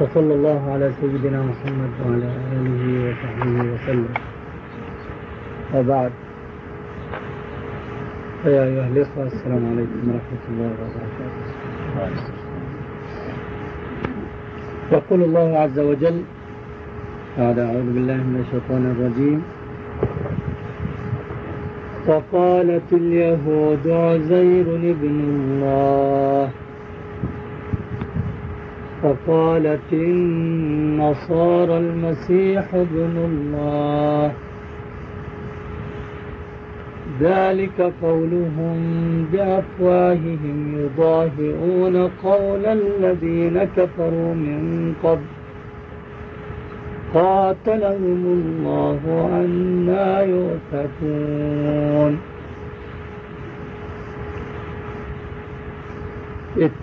وصلى الله على سيدنا محمد وعلى آله وصحبه وسلم. وبعد. فيا أيها الإخوة السلام عليكم ورحمة الله وبركاته. يقول الله عز وجل بعد أعوذ بالله من الشيطان الرجيم وقالت اليهود عزير ابن الله وقالت النصارى المسيح ابن الله. ذلك قولهم بأفواههم يضاهئون قول الذين كفروا من قبل. قاتلهم الله أنا يؤفكون.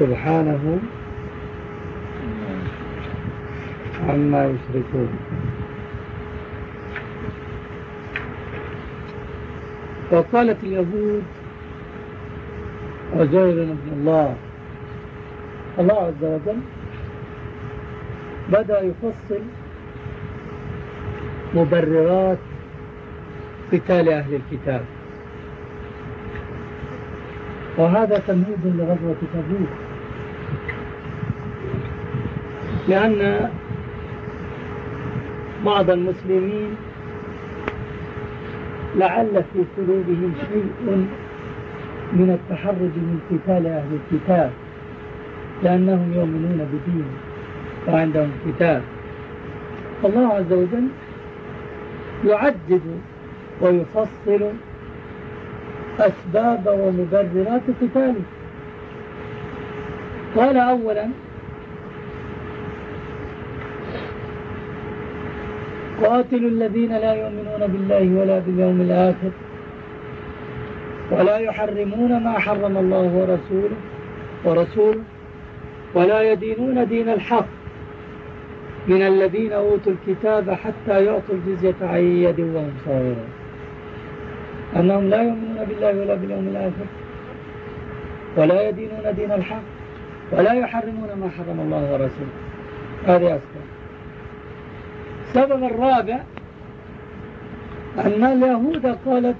سبحانه عما يشركون. وقالت اليهود عزير ابن الله الله عز وجل بدأ يفصل مبررات قتال أهل الكتاب. وهذا تمهيد لغزوة تبوك. لأن بعض المسلمين لعل في قلوبهم شيء من التحرج من قتال أهل الكتاب لأنهم يؤمنون بدين وعندهم كتاب الله عز وجل يعدد ويفصل أسباب ومبررات قتاله. قال أولا قاتلوا الذين لا يؤمنون بالله ولا باليوم الآخر ولا يحرمون ما حرم الله ورسوله ورسوله ولا يدينون دين الحق من الذين أوتوا الكتاب حتى يعطوا الجزية عن يد وهم صاغرون. أنهم لا يؤمنون بالله ولا باليوم الآخر ولا يدينون دين الحق ولا يحرمون ما حرم الله ورسوله. هذه أسباب. السبب الرابع أن اليهود قالت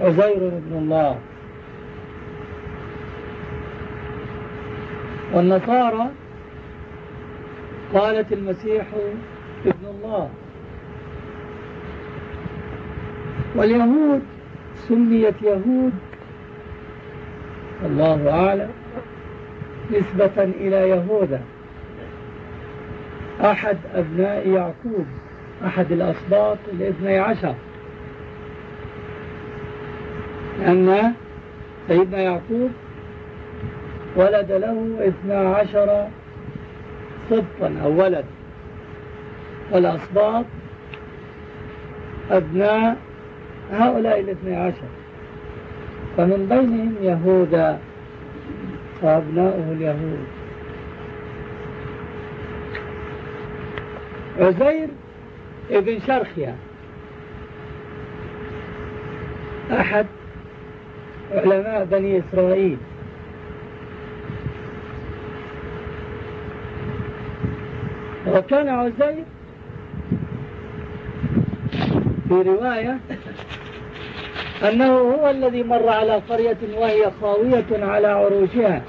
عزير ابن الله والنصارى قالت المسيح ابن الله واليهود سميت يهود الله أعلم نسبة إلى يهوذا. أحد أبناء يعقوب أحد الأسباط الاثني عشر. لأن سيدنا يعقوب ولد له اثنا عشر صدقا أو ولد. والأسباط أبناء هؤلاء الاثني عشر. فمن بينهم يهوذا وأبناؤه اليهود. عزير ابن شرخيا أحد علماء بني إسرائيل. وكان عزير في رواية أنه هو الذي مر على قرية وهي خاوية على عروشها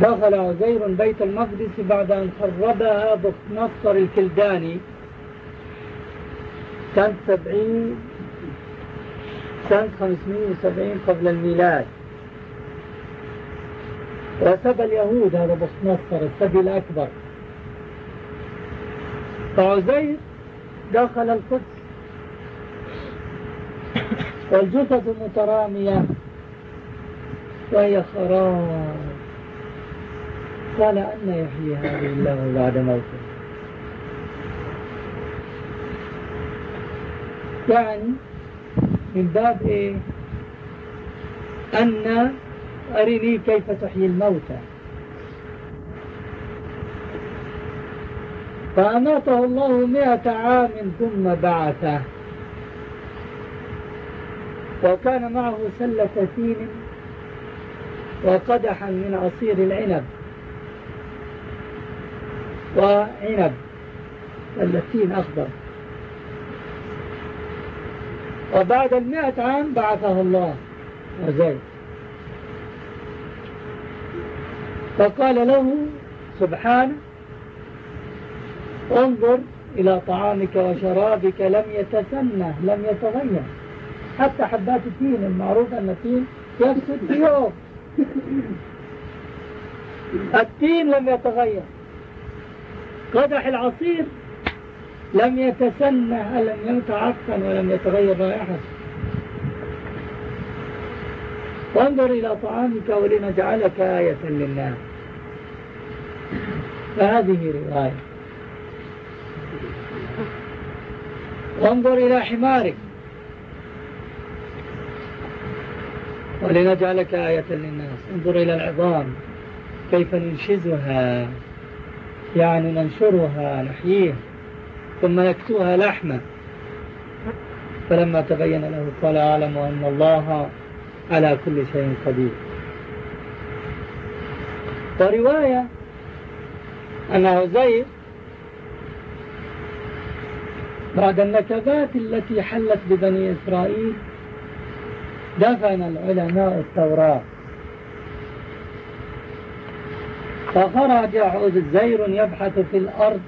دخل عزير بيت المقدس بعد أن خربها بخنصر الكلداني سنة سبعين سنة 570 قبل الميلاد. وسبى اليهود هذا بخنصر السبي الأكبر. فعزير دخل القدس. والجثث مترامية. وهي خراب. قال أن يحيي هذه الله بعد موته. يعني من باب إيه؟ أن أرني كيف تحيي الموتى. فأماته الله مئة عام ثم بعثه. وكان معه سلة تين وقدحا من عصير العنب. وعنب التين أخضر وبعد المئة عام بعثه الله وزيد فقال له سبحانه انظر إلى طعامك وشرابك لم يتسنى لم يتغير. حتى حبات التين المعروف أن التين يفسد في يوم. التين لم يتغير. قدح العصير لم يتسنى لم يتعفن ولم يتغير رائحته وانظر إلى طعامك ولنجعلك آية للناس. فهذه رواية. وانظر إلى حمارك ولنجعلك آية للناس. انظر إلى العظام كيف ننشزها. يعني ننشرها نحييها ثم نكسوها لحما. فلما تبين له قال أعلم أن الله على كل شيء قدير. ورواية أن عزير بعد النكبات التي حلت ببني إسرائيل دفن العلماء التوراة. فخرج عزير يبحث في الأرض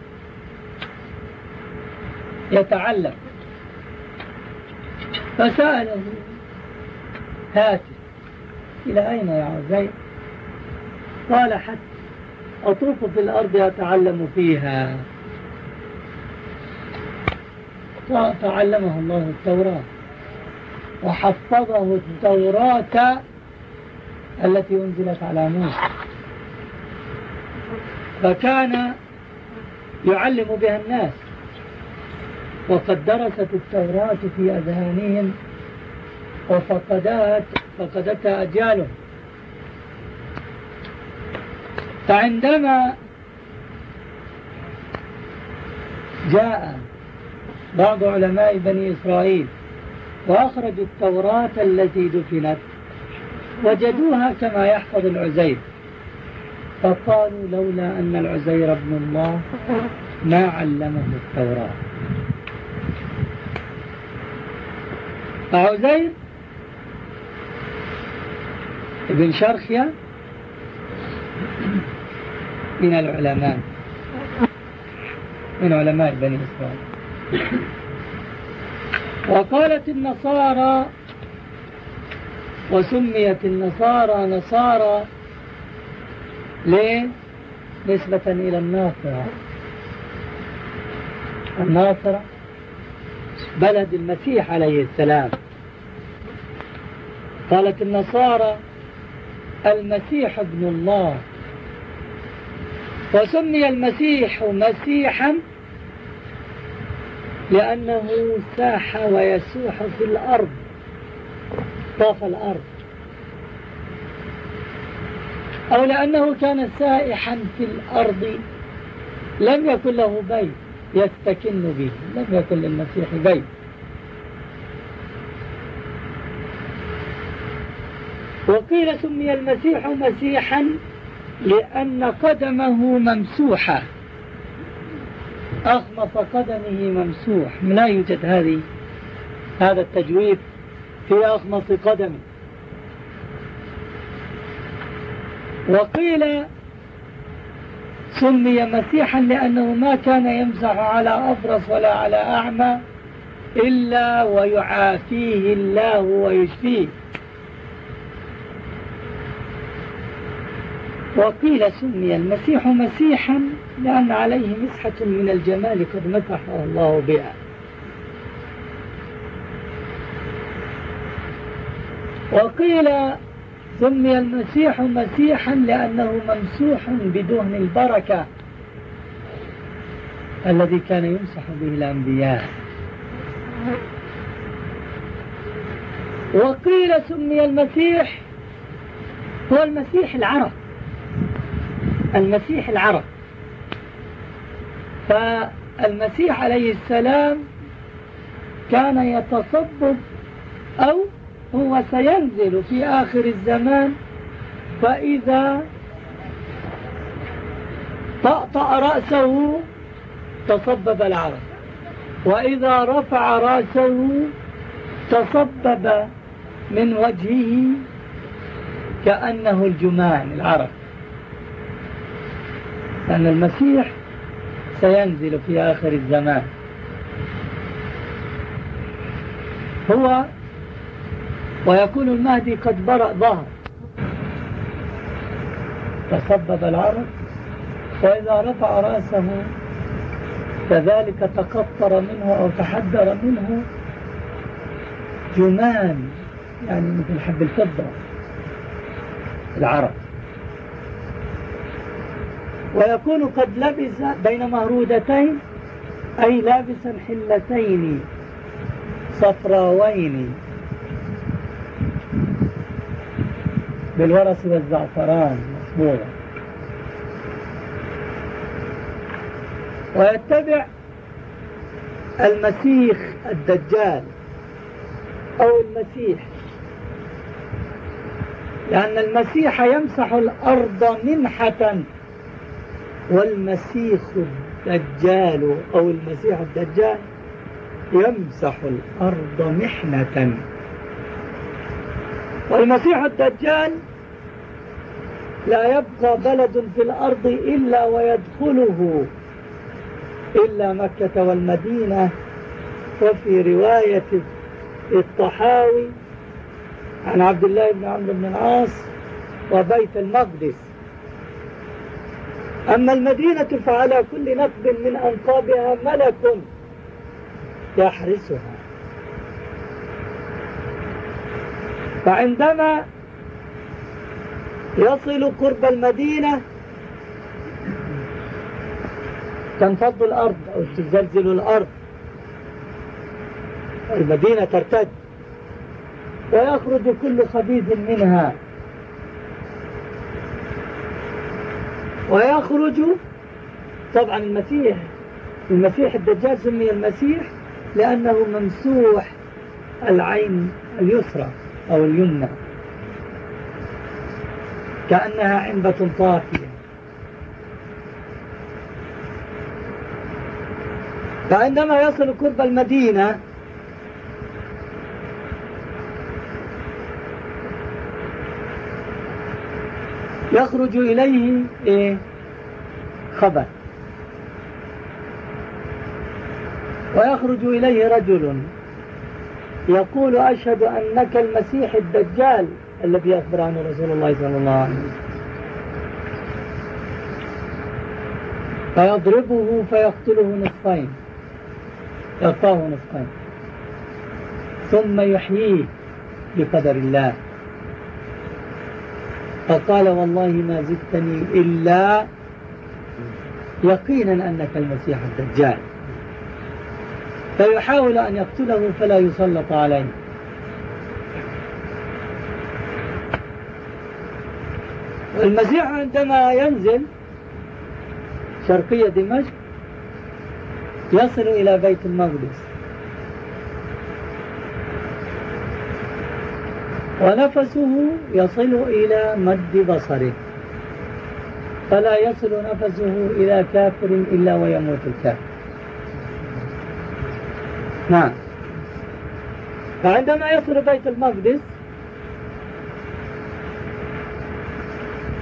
يتعلم. فسأله هاتف إلى أين يا عزير قال حتى أطوف في الأرض أتعلم فيها. فعلمه الله التوراة وحفظه التوراة التي أنزلت على موسى. فكان يعلم بها الناس. وقد درست التوراة في أذهانهم وفقدت فقدتها أجيالهم. فعندما جاء بعض علماء بني إسرائيل وأخرجوا التوراة التي دفنت وجدوها كما يحفظ العزير فقالوا لولا أن العزير ابن الله ما علمه التوراة. فعزير ابن شرخيا من العلماء من علماء بني إسرائيل. وقالت النصارى وسميت النصارى نصارى ليه؟ نسبة إلى الناصرة. الناصرة بلد المسيح عليه السلام. قالت النصارى المسيح ابن الله. وسمي المسيح مسيحا لأنه ساح ويسوح في الأرض. طاف الأرض. أو لأنه كان سائحا في الأرض لم يكن له بيت يستكن به لم يكن للمسيح بيت. وقيل سمي المسيح مسيحا لأن قدمه ممسوحة أخمص قدمه ممسوح. لا يوجد هذه هذا التجويف في أخمص قدمه. وقيل سمي مسيحا لأنه ما كان يمسح على أبرص ولا على أعمى إلا ويعافيه الله ويشفيه. وقيل سمي المسيح مسيحا لأن عليه مسحة من الجمال قد مسحه الله بها. وقيل سمي المسيح مسيحا لأنه ممسوح بدهن البركة الذي كان يمسح به الأنبياء. وقيل سمي المسيح هو المسيح العرب. المسيح العرب. فالمسيح عليه السلام كان يتصبب أو هو سينزل في آخر الزمان فإذا طأطأ رأسه تصبب العرب وإذا رفع رأسه تصبب من وجهه كأنه الجمان العرب أن المسيح سينزل في آخر الزمان. هو ويكون المهدي قد برأ ظهر. تسبب العرب وإذا رفع رأسه كذلك تقطر منه أو تحدر منه جمان يعني مثل حب الفضة العرب ويكون قد لبس بين مهرودتين أي لابسا حلتين صفراوين. بالورس والزعفران مصبوغة ويتبع المسيح الدجال أو المسيح. لأن المسيح يمسح الأرض منحة والمسيح الدجال أو المسيح الدجال يمسح الأرض محنة. والمسيح الدجال لا يبقى بلد في الأرض إلا ويدخله إلا مكة والمدينة. وفي رواية الطحاوي عن عبد الله بن عمرو بن العاص وبيت المقدس. أما المدينة فعلى كل نقب من أنقابها ملك يحرسها. فعندما يصل قرب المدينة تنفض الأرض أو تزلزل الأرض. المدينة ترتد ويخرج كل خبيث منها. ويخرج طبعا المسيح المسيح الدجال سمي المسيح لأنه ممسوح العين اليسرى. أو اليمنى. كأنها عنبة طافية. فعندما يصل قرب المدينة يخرج إليه إيه؟ خبر. ويخرج إليه رجل. يقول أشهد أنك المسيح الدجال الذي أخبر عنه رسول الله صلى الله عليه وسلم. فيضربه فيقتله نصفين. يقطعه نصفين. ثم يحييه بقدر الله. فقال والله ما زدتني إلا يقينا أنك المسيح الدجال. فيحاول أن يقتله فلا يسلط عليه. والمسيح عندما ينزل شرقية دمشق يصل إلى بيت المقدس. ونفسه يصل إلى مد بصره. فلا يصل نفسه إلى كافر إلا ويموت الكافر. نعم. فعندما يصل بيت المقدس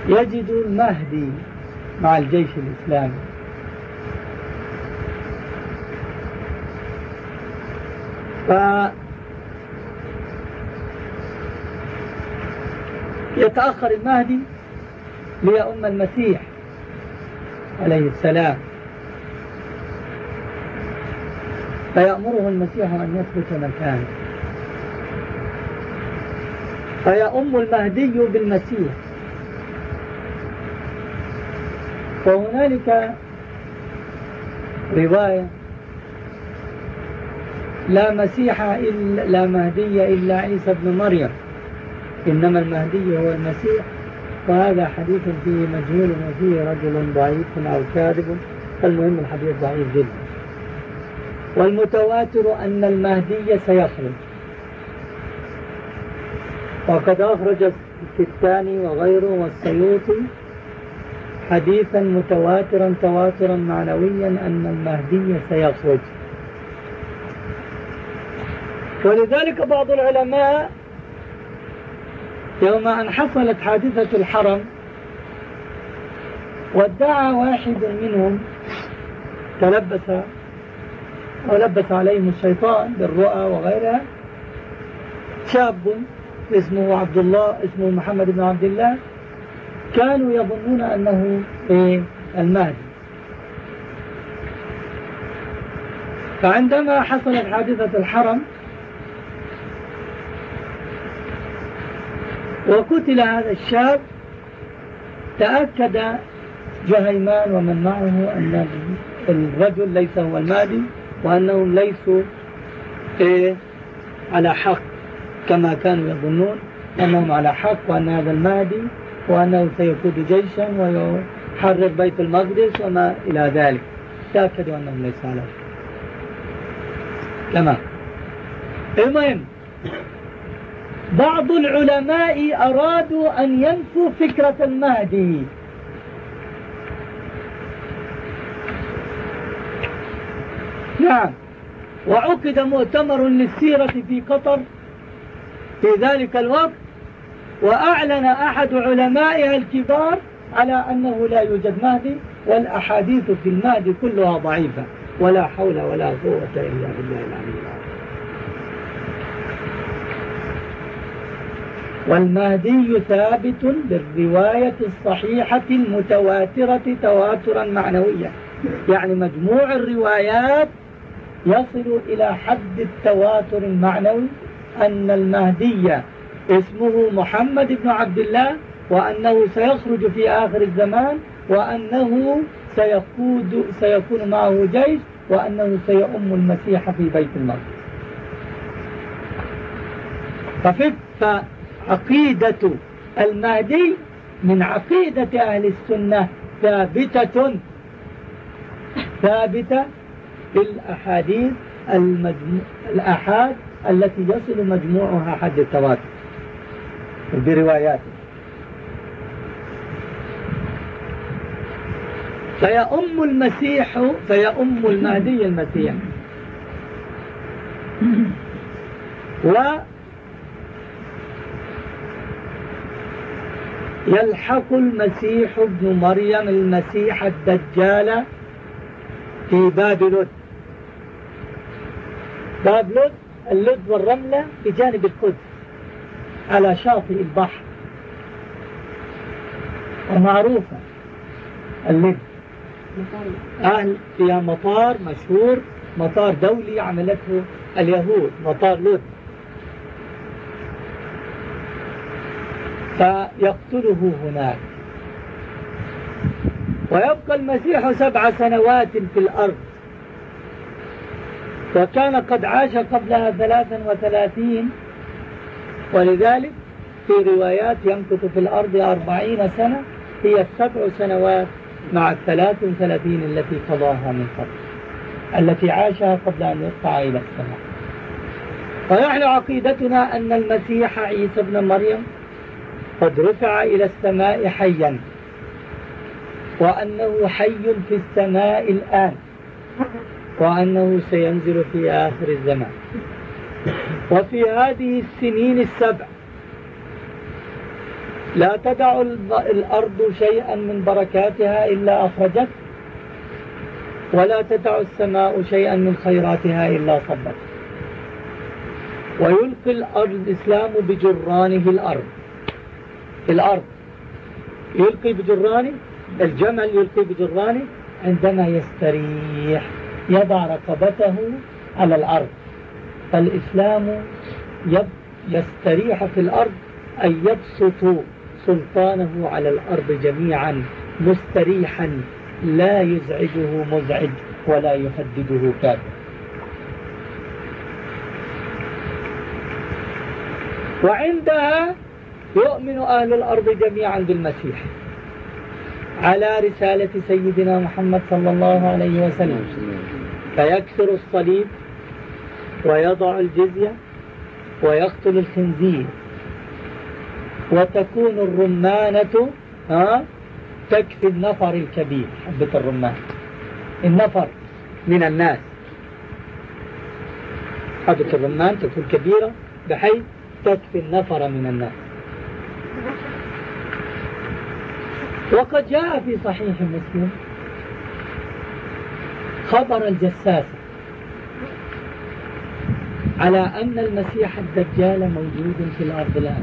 يجد المهدي مع الجيش الإسلامي. ف يتأخر المهدي ليؤم المسيح عليه السلام. فيأمره المسيح أن يثبت مكانه؟ فيأم المهدي بالمسيح؟ وهنالك رواية لا مسيح إلا لا مهدي إلا عيسى بن مريم. إنما المهدي هو المسيح. وهذا حديث فيه مجهول وفيه رجل ضعيف أو كاذب. فالمهم الحديث ضعيف جدا. والمتواتر أن المهدي سيخرج. وقد أخرج الكتاني وغيره والسيوطي حديثا متواترا تواترا معنويا أن المهدي سيخرج. ولذلك بعض العلماء يوم أن حصلت حادثة الحرم وادعى واحد منهم تلبس ولبس عليهم الشيطان بالرؤى وغيرها. شاب اسمه عبد الله اسمه محمد بن عبد الله كانوا يظنون أنه المهدي. فعندما حصلت حادثة الحرم وقتل هذا الشاب تأكد جهيمان ومن معه أن الرجل ليس هو المهدي. وأنهم ليسوا إيه على حق كما كانوا يظنون أنهم على حق وأن هذا المهدي وأنه سيقود جيشا ويحرر بيت المقدس وما إلى ذلك. تأكدوا أنهم ليسوا على حق. تمام. المهم بعض العلماء أرادوا أن ينفوا فكرة المهدي. نعم وعقد مؤتمر للسيرة في قطر في ذلك الوقت وأعلن أحد علمائها الكبار على أنه لا يوجد مهدي والأحاديث في المهدي كلها ضعيفة. ولا حول ولا قوة إلا بالله العلي العظيم. والمهدي ثابت بالرواية الصحيحة المتواترة تواترا معنويا. يعني مجموع الروايات يصل إلى حد التواتر المعنوي أن المهدي اسمه محمد بن عبد الله وأنه سيخرج في آخر الزمان وأنه سيقود سيكون معه جيش وأنه سيؤم المسيح في بيت المقدس. فعقيدة المهدي من عقيدة أهل السنة ثابتة ثابتة الأحاديث المجموع الأحاد التي يصل مجموعها حد التواتر برواياته. فيأم المسيح فيأم المهدي المسيح. و يلحق المسيح ابن مريم المسيح الدجال في باب لد باب لد اللد والرملة بجانب القدس على شاطئ البحر. ومعروفة اللد أهل فيها مطار مشهور مطار دولي عملته اليهود مطار لد فيقتله هناك. ويبقى المسيح سبع سنوات في الأرض. وكان قد عاش قبلها ثلاثا وثلاثين. ولذلك في روايات يمكث في الأرض أربعين سنة هي السبع سنوات مع الثلاث وثلاثين التي قضاها من قبل التي عاشها قبل أن يقطع إلى السماء. ونحن عقيدتنا أن المسيح عيسى ابن مريم قد رفع إلى السماء حيا وأنه حي في السماء الآن. وأنه سينزل في آخر الزمان. وفي هذه السنين السبع لا تدع الأرض شيئا من بركاتها إلا أخرجت ولا تدع السماء شيئا من خيراتها إلا صبت. ويلقي الأرض الإسلام بجرانه الأرض. الأرض. يلقي بجرانه الجمل يلقي بجرانه عندما يستريح. يضع رقبته على الأرض. فالإسلام يستريح في الأرض أن يبسط سلطانه على الأرض جميعا مستريحا لا يزعجه مزعج ولا يهدده كافر وعندها يؤمن أهل الأرض جميعا بالمسيح. على رسالة سيدنا محمد صلى الله عليه وسلم. فيكسر الصليب ويضع الجزية ويقتل الخنزير. وتكون الرمانة ها تكفي النفر الكبير. حبة الرمان. النفر من الناس. حبة الرمان تكون كبيرة بحيث تكفي النفر من الناس. وقد جاء في صحيح مسلم خبر الجساسة على أن المسيح الدجال موجود في الأرض الآن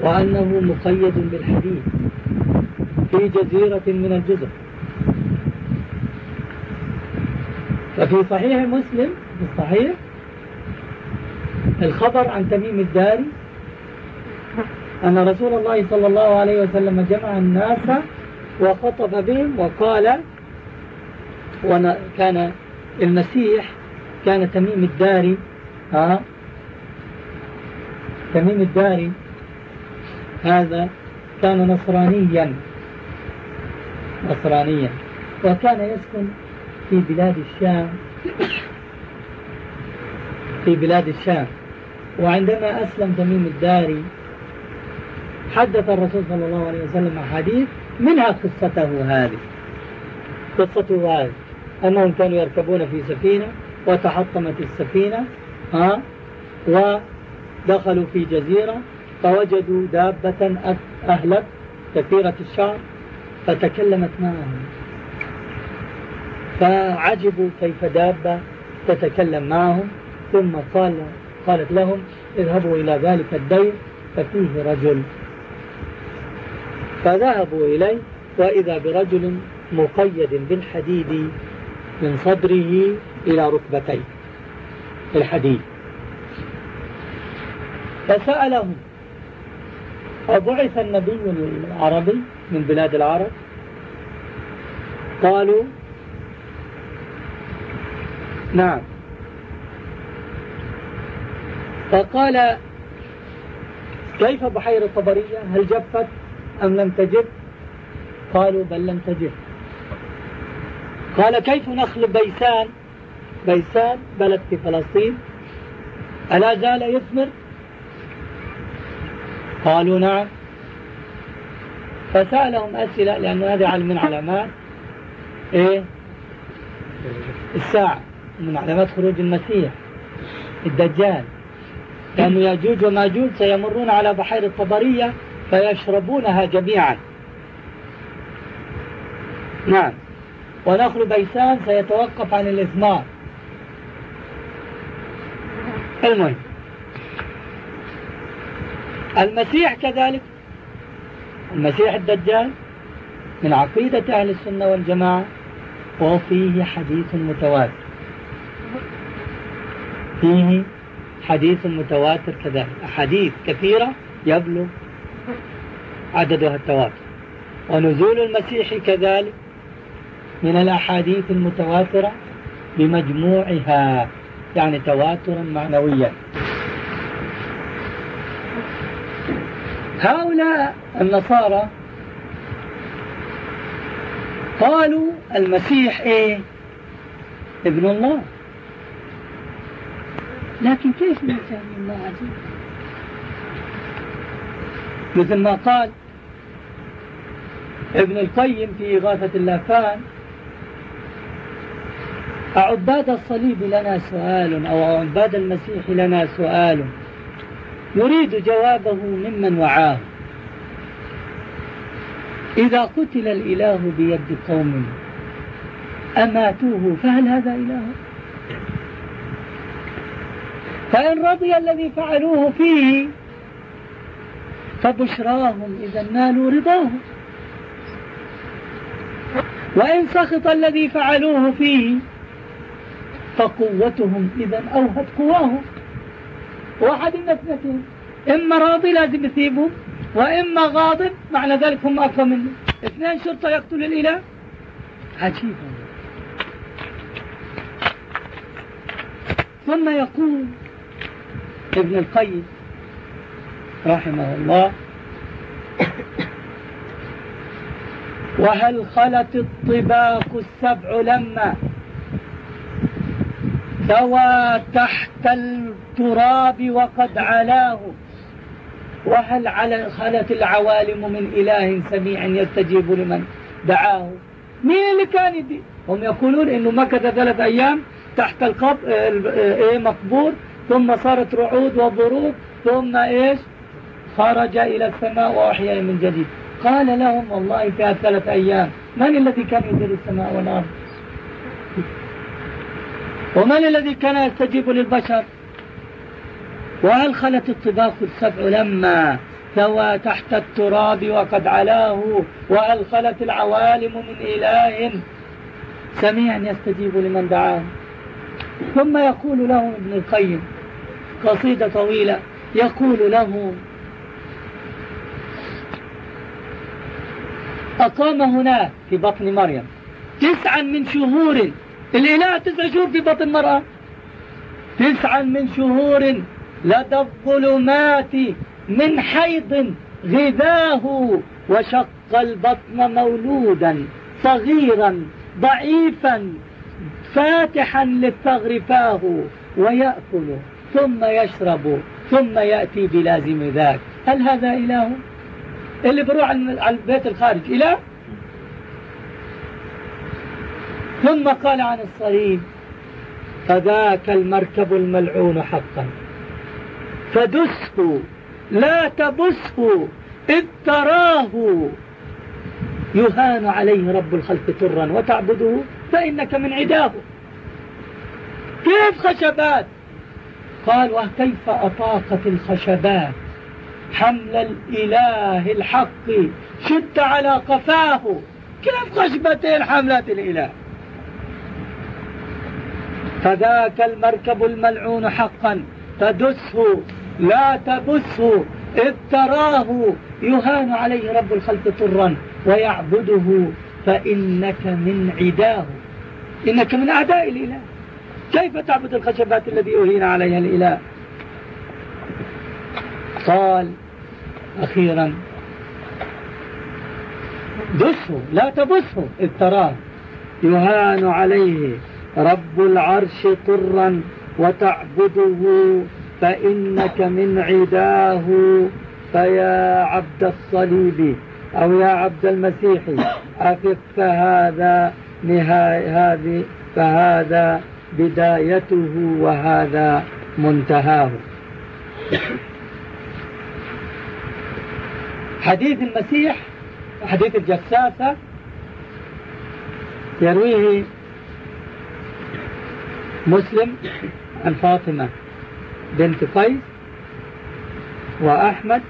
وأنه مقيد بالحديد في جزيرة من الجزر. ففي صحيح مسلم في الصحيح الخبر عن تميم الداري أن رسول الله صلى الله عليه وسلم جمع الناس وخطب بهم وقال كان المسيح كان تميم الداري ها تميم الداري هذا كان نصرانيا نصرانيا. وكان يسكن في بلاد الشام في بلاد الشام. وعندما أسلم تميم الداري حدث الرسول صلى الله عليه وسلم أحاديث منها قصته هذه. قصته هذه. أنهم كانوا يركبون في سفينة وتحطمت السفينة ها ودخلوا في جزيرة فوجدوا دابة أهلت كثيرة الشعر فتكلمت معهم. فعجبوا كيف دابة تتكلم معهم. ثم قال قالت لهم اذهبوا إلى ذلك الدير ففيه رجل. فذهبوا إليه وإذا برجل مقيد بالحديد من صدره إلى ركبتيه. الحديد. فسألهم أبعث النبي العربي من بلاد العرب؟ قالوا نعم. فقال كيف بحيرة طبرية هل جفت؟ أم لم تجف قالوا بل لم تجف قال كيف نخل بيسان؟ بيسان بلد في فلسطين. ألا زال يثمر؟ قالوا نعم. فسألهم أسئلة لأن هذه علم من علامات. إيه؟ الساعة. من علامات خروج المسيح. الدجال. لأن ياجوج وماجوج سيمرون على بحيرة طبرية. فيشربونها جميعا. نعم. ونخل بيسان سيتوقف عن الإثمار المهم. المسيح كذلك المسيح الدجال من عقيدة أهل السنة والجماعة وفيه حديث متواتر. فيه حديث متواتر كذلك أحاديث كثيرة يبلغ عددها التواتر. ونزول المسيح كذلك من الأحاديث المتواترة بمجموعها يعني تواترا معنويا. هؤلاء النصارى قالوا المسيح إيه؟ ابن الله. لكن كيف من الله عزيز مثل ما قال ابن القيم في إغاثة اللافان. أعباد الصليب لنا سؤال أو عباد المسيح لنا سؤال. نريد جوابه ممن وعاه. إذا قتل الإله بيد قوم أماتوه فهل هذا إله؟ فإن رضي الذي فعلوه فيه فبشراهم إذا نالوا رضاهم. وإن سخط الذي فعلوه فيه فقوتهم إذا أوهت قواهم. واحد من اثنتين إما راضي لازم يثيبه وإما غاضب معنى ذلك هم أقوى منه. اثنين شرطة يقتل الإله؟ عجيب. ثم يقول ابن القيم رحمه الله وهل خلت الطباق السبع لما ثوى تحت التراب وقد علاه؟ وهل على خلت العوالم من إله سميع يستجيب لمن دعاه؟ مين اللي كان يدي؟ هم يقولون إنه مكث ثلاث أيام تحت القبر إيه مقبور ثم صارت رعود وضروب ثم إيش؟ خرج إلى السماء وأحيا من جديد. قال لهم والله في ثلاث أيام من الذي كان يدير السماء والأرض؟ ومن الذي كان يستجيب للبشر؟ وهل خلت الطباق السبع لما ثوى تحت التراب وقد علاه وهل خلت العوالم من إله سميع يستجيب لمن دعاه. ثم يقول لهم ابن القيم قصيدة طويلة يقول له أقام هناك في بطن مريم. تسعا من شهور. الإله تسع شهور في بطن المرأة. تسعا من شهور لدى الظلمات من حيض غذاه وشق البطن مولودا صغيرا ضعيفا فاتحا للثغر فاه ويأكل ثم يشرب ثم يأتي بلازم ذاك. هل هذا إله؟ اللي بروح على البيت الخارج إله ثم قال عن الصليب فذاك المركب الملعون حقا. فدسه لا تبسه إذ تراه. يهان عليه رب الخلق ترا وتعبده فإنك من عداه. كيف خشبات؟ قال وكيف أطاقت الخشبات؟ حمل الإله الحق شد على قفاه. كيف خشبتين حملات الإله. فذاك المركب الملعون حقا تدسه لا تبثه إذ تراه يهان عليه رب الخلق طرا ويعبده. فإنك من عداه. إنك من أعداء الإله. كيف تعبد الخشبات الذي أهين عليها الإله؟ قال أخيرا دسه لا تبثه إذ يهان عليه رب العرش طرا وتعبده فإنك من عداه فيا عبد الصليب أو يا عبد المسيح أفق فهذا نهاية هذه فهذا بدايته وهذا منتهاه. حديث المسيح حديث الجساسة يرويه مسلم عن فاطمة بنت قيس وأحمد.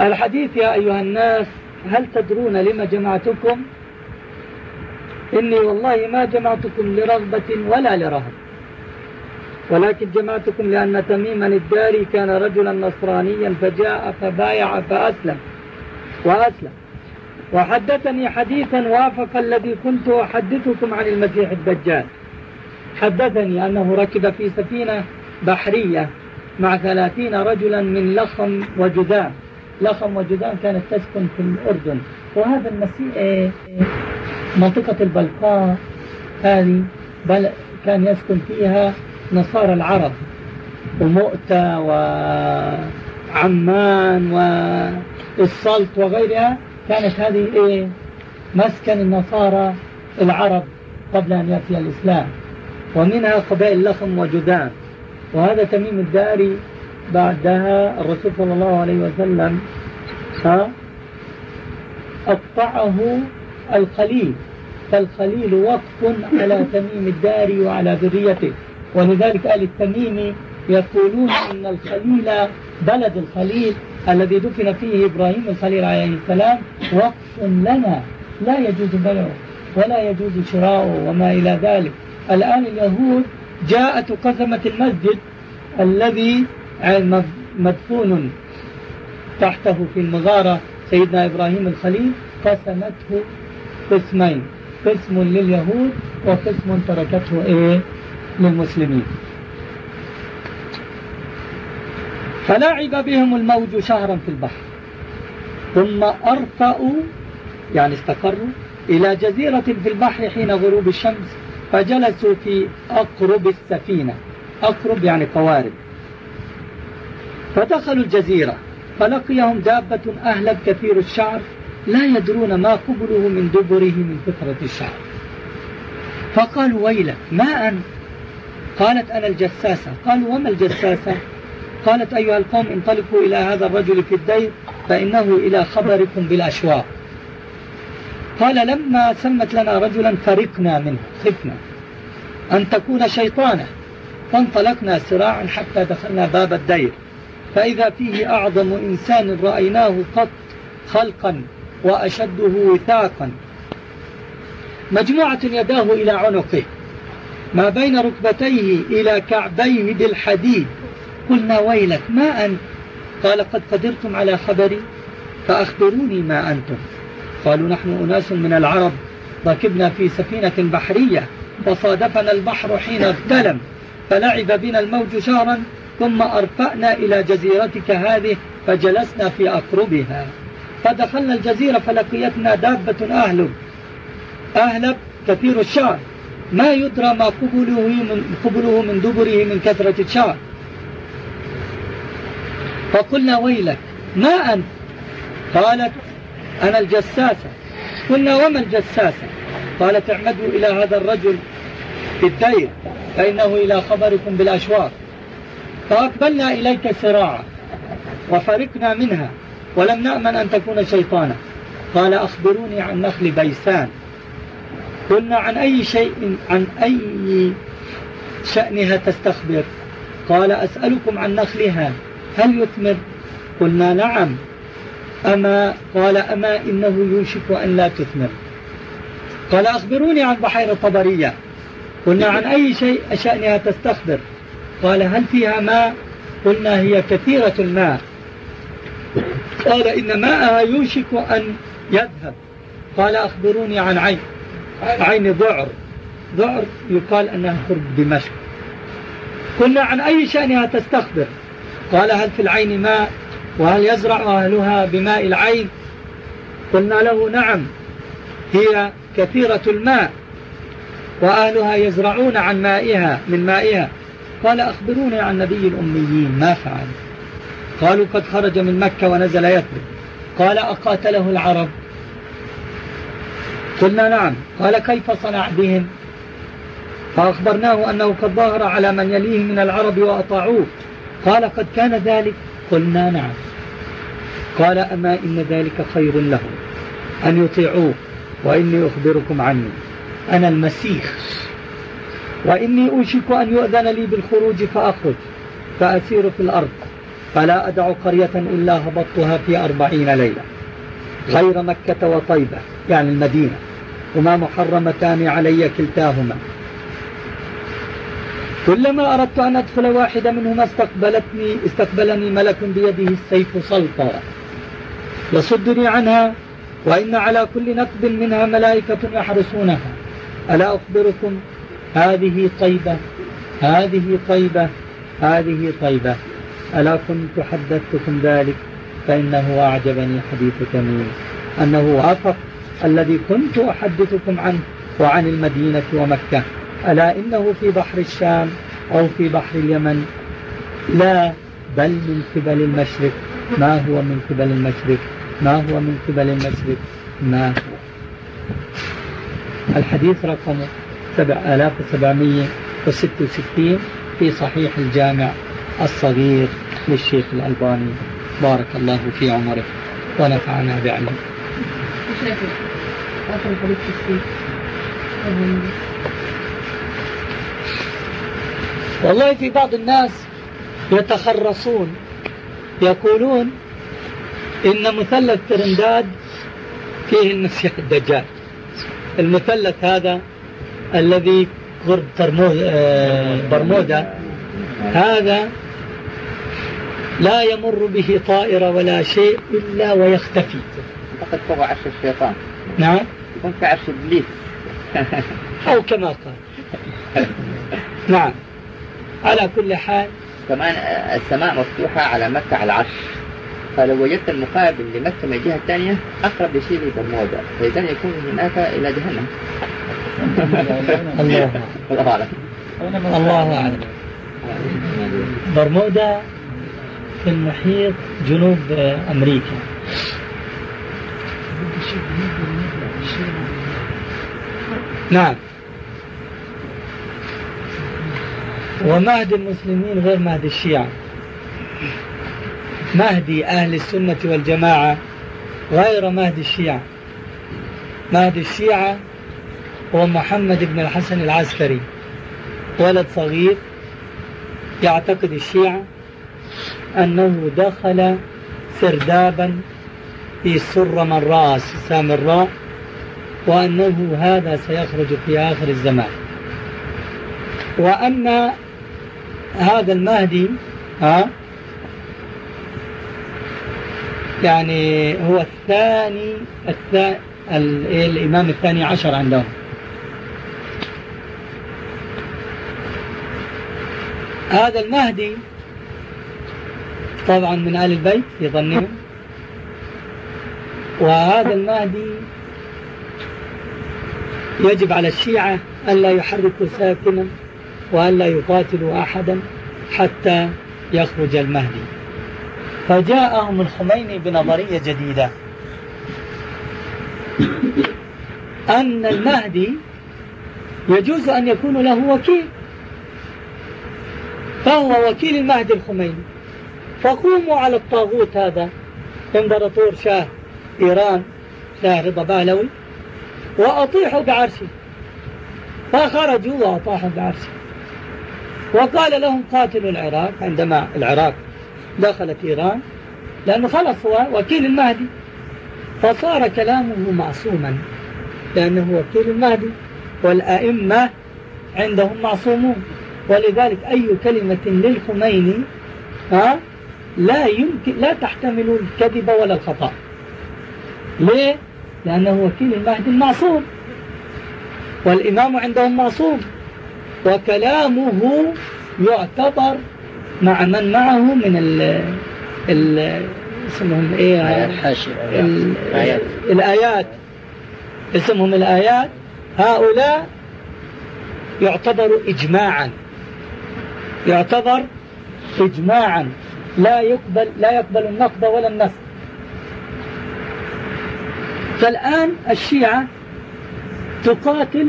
الحديث يا أيها الناس هل تدرون لما جمعتكم؟ إني والله ما جمعتكم لرغبة ولا لرهب. ولكن جمعتكم لأن تميما الداري كان رجلا نصرانيا فجاء فبايع فأسلم. وأسلم. وحدثني حديثا وافق الذي كنت أحدثكم عن المسيح الدجال. حدثني أنه ركب في سفينة بحرية مع ثلاثين رجلا من لخم وجذام لخم وجذام كانت تسكن في الأردن. وهذا المسيح منطقة البلقاء هذه بل كان يسكن فيها نصارى العرب ومؤتة وعمان والسلط وغيرها كانت هذه إيه؟ مسكن النصارى العرب قبل أن يأتي الإسلام ومنها قبائل لخم وجدام وهذا تميم الداري بعدها الرسول صلى الله عليه وسلم أقطعه الخليل فالخليل وقف على تميم الداري وعلى ذريته. ولذلك آل التميمي يقولون أن الخليل بلد الخليل الذي دفن فيه إبراهيم الخليل عليه السلام وقف لنا. لا يجوز بيعه ولا يجوز شراؤه وما إلى ذلك. الآن اليهود جاءت قسمت المسجد الذي مدفون تحته في المغارة سيدنا إبراهيم الخليل قسمته قسمين قسم لليهود وقسم تركته إيه؟ للمسلمين فلعب بهم الموج شهرا في البحر. ثم أرفأوا يعني استقروا إلى جزيرة في البحر حين غروب الشمس فجلسوا في أقرب السفينة. أقرب يعني قوارب. فدخلوا الجزيرة فلقيهم دابة أهلب كثير الشعر لا يدرون ما قبله من دبره من كثرة الشعر. فقالوا ويلك ما أنت؟ قالت أنا الجساسة. قالوا وما الجساسة؟ قالت أيها القوم انطلقوا إلى هذا الرجل في الدير فإنه إلى خبركم بالأشواق. قال لما سمت لنا رجلا فرقنا منه خفنا. أن تكون شيطانة. فانطلقنا سراعا حتى دخلنا باب الدير. فإذا فيه أعظم إنسان رأيناه قط خلقا وأشده وثاقا. مجموعة يداه إلى عنقه. ما بين ركبتيه إلى كعبيه بالحديد. قلنا ويلك ما أنت؟ قال قد قدرتم على خبري فأخبروني ما أنتم. قالوا نحن أناس من العرب ركبنا في سفينة بحرية فصادفنا البحر حين اغتلم فلعب بنا الموج شهرا ثم أرفأنا إلى جزيرتك هذه فجلسنا في أقربها. فدخلنا الجزيرة فلقيتنا دابة أهلب أهلب كثير الشعر. ما يدرى ما قبله من, قبله من دبره من كثرة الشعر. فقلنا ويلك ما أنت؟ قالت أنا الجساسة. قلنا وما الجساسة؟ قالت اعمدوا إلى هذا الرجل في الدير فإنه إلى خبركم بالأشواق. فأقبلنا إليك سراعا وفرقنا منها ولم نأمن أن تكون شيطانا. قال أخبروني عن نخل بيسان. قلنا عن أي شيء عن أي شأنها تستخبر. قال أسألكم عن نخلها. هل يثمر؟ قلنا نعم. أما قال أما إنه يوشك أن لا تثمر. قال أخبروني عن بحيرة طبرية. قلنا عن أي شيء شأنها تستخبر. قال هل فيها ماء؟ قلنا هي كثيرة الماء. قال إن ماءها يوشك أن يذهب. قال أخبروني عن عين. عين ذعر ذعر يقال أنها قرب دمشق قلنا عن أي شأنها تستخبر قال هل في العين ماء؟ وهل يزرع أهلها بماء العين؟ قلنا له نعم هي كثيرة الماء وأهلها يزرعون عن مائها من مائها. قال أخبروني عن نبي الأميين ما فعل. قالوا قد خرج من مكة ونزل يثرب. قال أقاتله العرب. قلنا نعم. قال كيف صنع بهم؟ فأخبرناه أنه قد ظهر على من يليه من العرب وأطاعوه. قال قد كان ذلك؟ قلنا نعم. قال أما إن ذلك خير لهم أن يطيعوه وإني أخبركم عني أنا المسيح. وإني أوشك أن يؤذن لي بالخروج فأخرج فأسير في الأرض فلا أدع قرية إلا هبطتها في أربعين ليلة غير مكة وطيبة يعني المدينة. هما محرمتان علي كلتاهما. كلما أردت أن أدخل واحدة منهما استقبلتني استقبلني ملك بيده السيف سلطا. يصدني عنها وإن على كل نقب منها ملائكة يحرسونها. ألا أخبركم؟ هذه طيبة هذه طيبة هذه طيبة. ألا كنت حدثتكم ذلك؟ فإنه أعجبني حديث تميم أنه وافق الذي كنت أحدثكم عنه وعن المدينة ومكة. ألا إنه في بحر الشام أو في بحر اليمن؟ لا بل من قبل المشرق. ما هو من قبل المشرق؟ ما هو من قبل المشرق؟ ما هو؟ الحديث رقم 7766 في صحيح الجامع الصغير للشيخ الألباني. بارك الله في عمره ونفعنا بعلمه. والله في بعض الناس يتخرصون يقولون إن مثلث ترنداد فيه المسيح الدجال. المثلث هذا الذي قرب آه، برمودا هذا لا يمر به طائرة ولا شيء إلا ويختفي. فقد عرش الشيطان. نعم. يكون عرش إبليس أو كما قال. نعم. على كل حال. كمان السماء مفتوحة على مكة على العرش. فلو وجدت المقابل لمكة من الجهة الثانية أقرب شيء لبرمودا فإذا يكون هناك إلى جهنم. الله الله أعلم. الله أعلم. برمودا في المحيط جنوب أمريكا. نعم. ومهدي المسلمين غير مهدي الشيعة. مهدي أهل السنة والجماعة غير مهدي الشيعة. مهدي الشيعة هو محمد بن الحسن العسكري ولد صغير. يعتقد الشيعة أنه دخل سردابا في سر من راس سامراء وأنه هذا سيخرج في آخر الزمان. وأن هذا المهدي ها يعني هو الثاني الثاني الإمام الثاني عشر عندهم. هذا المهدي طبعا من آل البيت في ظنهم وهذا المهدي يجب على الشيعة ألا يحركوا ساكنا وألا يقاتلوا أحدا حتى يخرج المهدي. فجاءهم الخميني بنظرية جديدة. أن المهدي يجوز أن يكون له وكيل. فهو وكيل المهدي الخميني. فقوموا على الطاغوت هذا إمبراطور شاه. إيران شاه رضا باهلوي وأطيحوا بعرشه. فخرجوا وأطاحوا بعرشه. وقال لهم قاتلوا العراق. عندما العراق دخلت إيران لأنه خلص هو وكيل المهدي. فصار كلامه معصوما لأنه وكيل المهدي. والأئمة عندهم معصومون. ولذلك أي كلمة للخميني ها لا يمكن لا تحتمل الكذب ولا الخطأ. ليه؟ لأنه وكيل المهدي المعصوم. والإمام عندهم معصوم. وكلامه يعتبر مع من معه من ال ال اسمهم إيه؟ الآيات الآيات. اسمهم الآيات. هؤلاء يعتبر إجماعا. يعتبر إجماعا. لا يقبل لا يقبل النقد ولا النسخ فالآن الشيعة تقاتل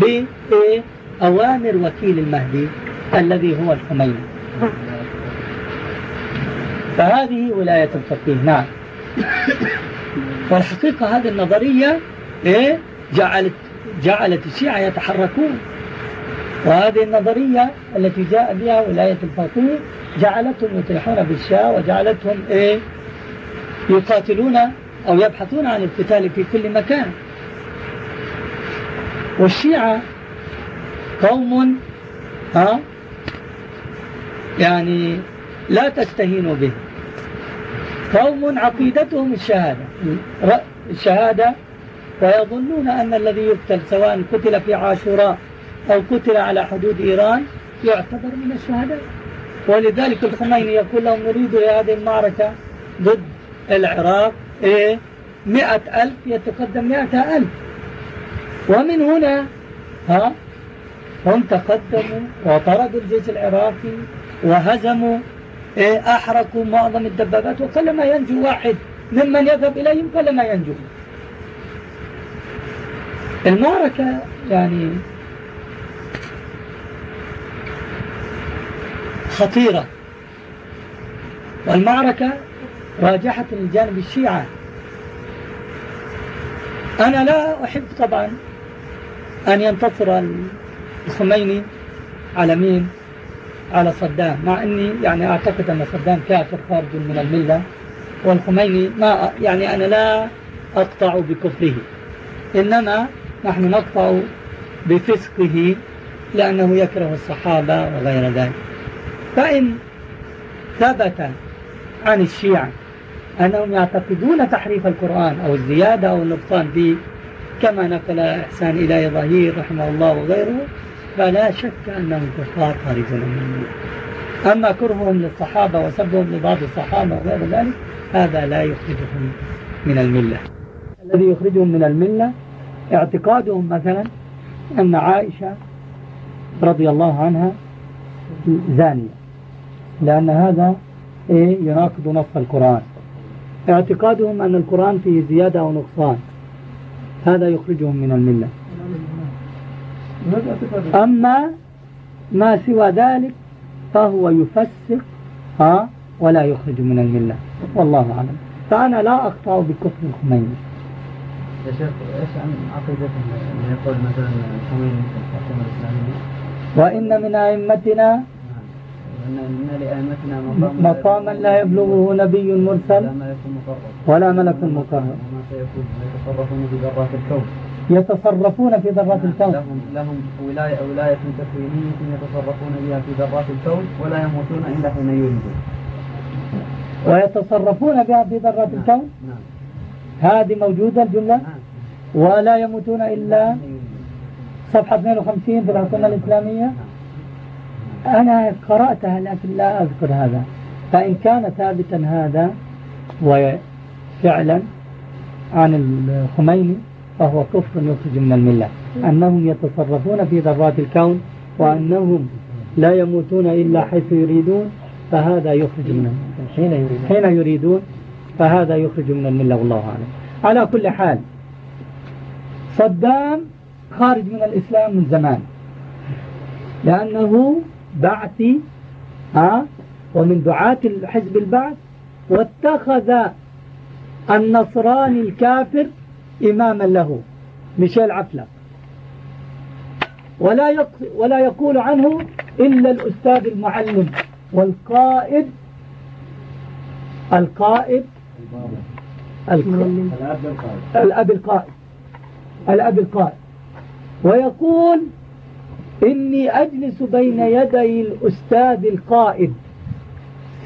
بأوامر وكيل المهدي الذي هو الخميني فهذه ولاية الفقيه نعم. والحقيقة هذه النظرية إيه جعلت جعلت الشيعة يتحركون. وهذه النظرية التي جاء بها ولاية الفقيه جعلتهم يطيحون بالشاة وجعلتهم إيه يقاتلون أو يبحثون عن القتال في كل مكان. والشيعة قوم ها يعني لا تستهينوا به. قوم عقيدتهم الشهادة. الشهادة ويظنون أن الذي يقتل سواء قتل في عاشوراء أو قتل على حدود إيران يعتبر من الشهداء ولذلك الخميني يقول لهم نريد هذه المعركة ضد العراق إيه؟ مئة ألف يتقدم مئة ألف. ومن هنا ها هم تقدموا وطردوا الجيش العراقي وهزموا إيه، أحرقوا معظم الدبابات وكلما ينجو واحد ممن يذهب إليهم كلما ينجو. المعركة يعني خطيرة. والمعركة راجحت الجانب الشيعة. أنا لا أحب طبعا أن ينتصر الخميني على مين؟ على صدام مع أني يعني أعتقد أن صدام كافر خارج من الملة والخميني ما يعني أنا لا أقطع بكفره. إنما نحن نقطع بفسقه لأنه يكره الصحابة وغير ذلك. فإن ثبت عن الشيعة أنهم يعتقدون تحريف القرآن أو الزيادة أو النقصان فيه كما نقل إحسان إلهي ظهير رحمه الله وغيره فلا شك أنهم كفار خارجون من الملة أما كرههم للصحابة وسبهم لبعض الصحابة وغير ذلك هذا لا يخرجهم من الملة. الذي يخرجهم من الملة اعتقادهم مثلا أن عائشة رضي الله عنها زانية لأن هذا إيه يناقض نص القرآن. اعتقادهم أن القرآن فيه زيادة أو نقصان هذا يخرجهم من الملة. أما ما سوى ذلك فهو يفسق ها ولا يخرج من الملة. والله أعلم. فأنا لا أقطع بكفر الخميني. يا شيخ إيش عن عقيدتهم؟ اللي يقول مثلا الخميني وإن من أئمتنا مقاما لا يبلغه نبي مرسل ولا ملك مقرب. وما سيكون. يتصرفون في ذرات الكون. يتصرفون في ذرات الكون. لهم لهم ولاية ولاية تكوينية يتصرفون بها في ذرات الكون ولا يموتون إلا حين يولدون. ويتصرفون بها في ذرات الكون. نعم. هذه موجودة الجملة؟ نعم. ولا يموتون إلا صفحة 52 في الحكومة الإسلامية. أنا قرأتها لكن لا أذكر هذا. فإن كان ثابتا هذا وفعلا عن الخميني فهو كفر يخرج من الملة. أنهم يتصرفون في ذرات الكون وأنهم لا يموتون إلا حيث يريدون فهذا يخرج من حين يريدون. حين يريدون فهذا يخرج من الملة والله أعلم. على كل حال صدام خارج من الإسلام من زمان لأنه بعثي ها؟ ومن دعاة حزب البعث واتخذ النصراني الكافر إماما له. ميشيل عفلة ولا ولا يقول عنه إلا الأستاذ المعلم والقائد القائد. الأب القائد. الأب القائد. ويقول إني أجلس بين يدي الأستاذ القائد.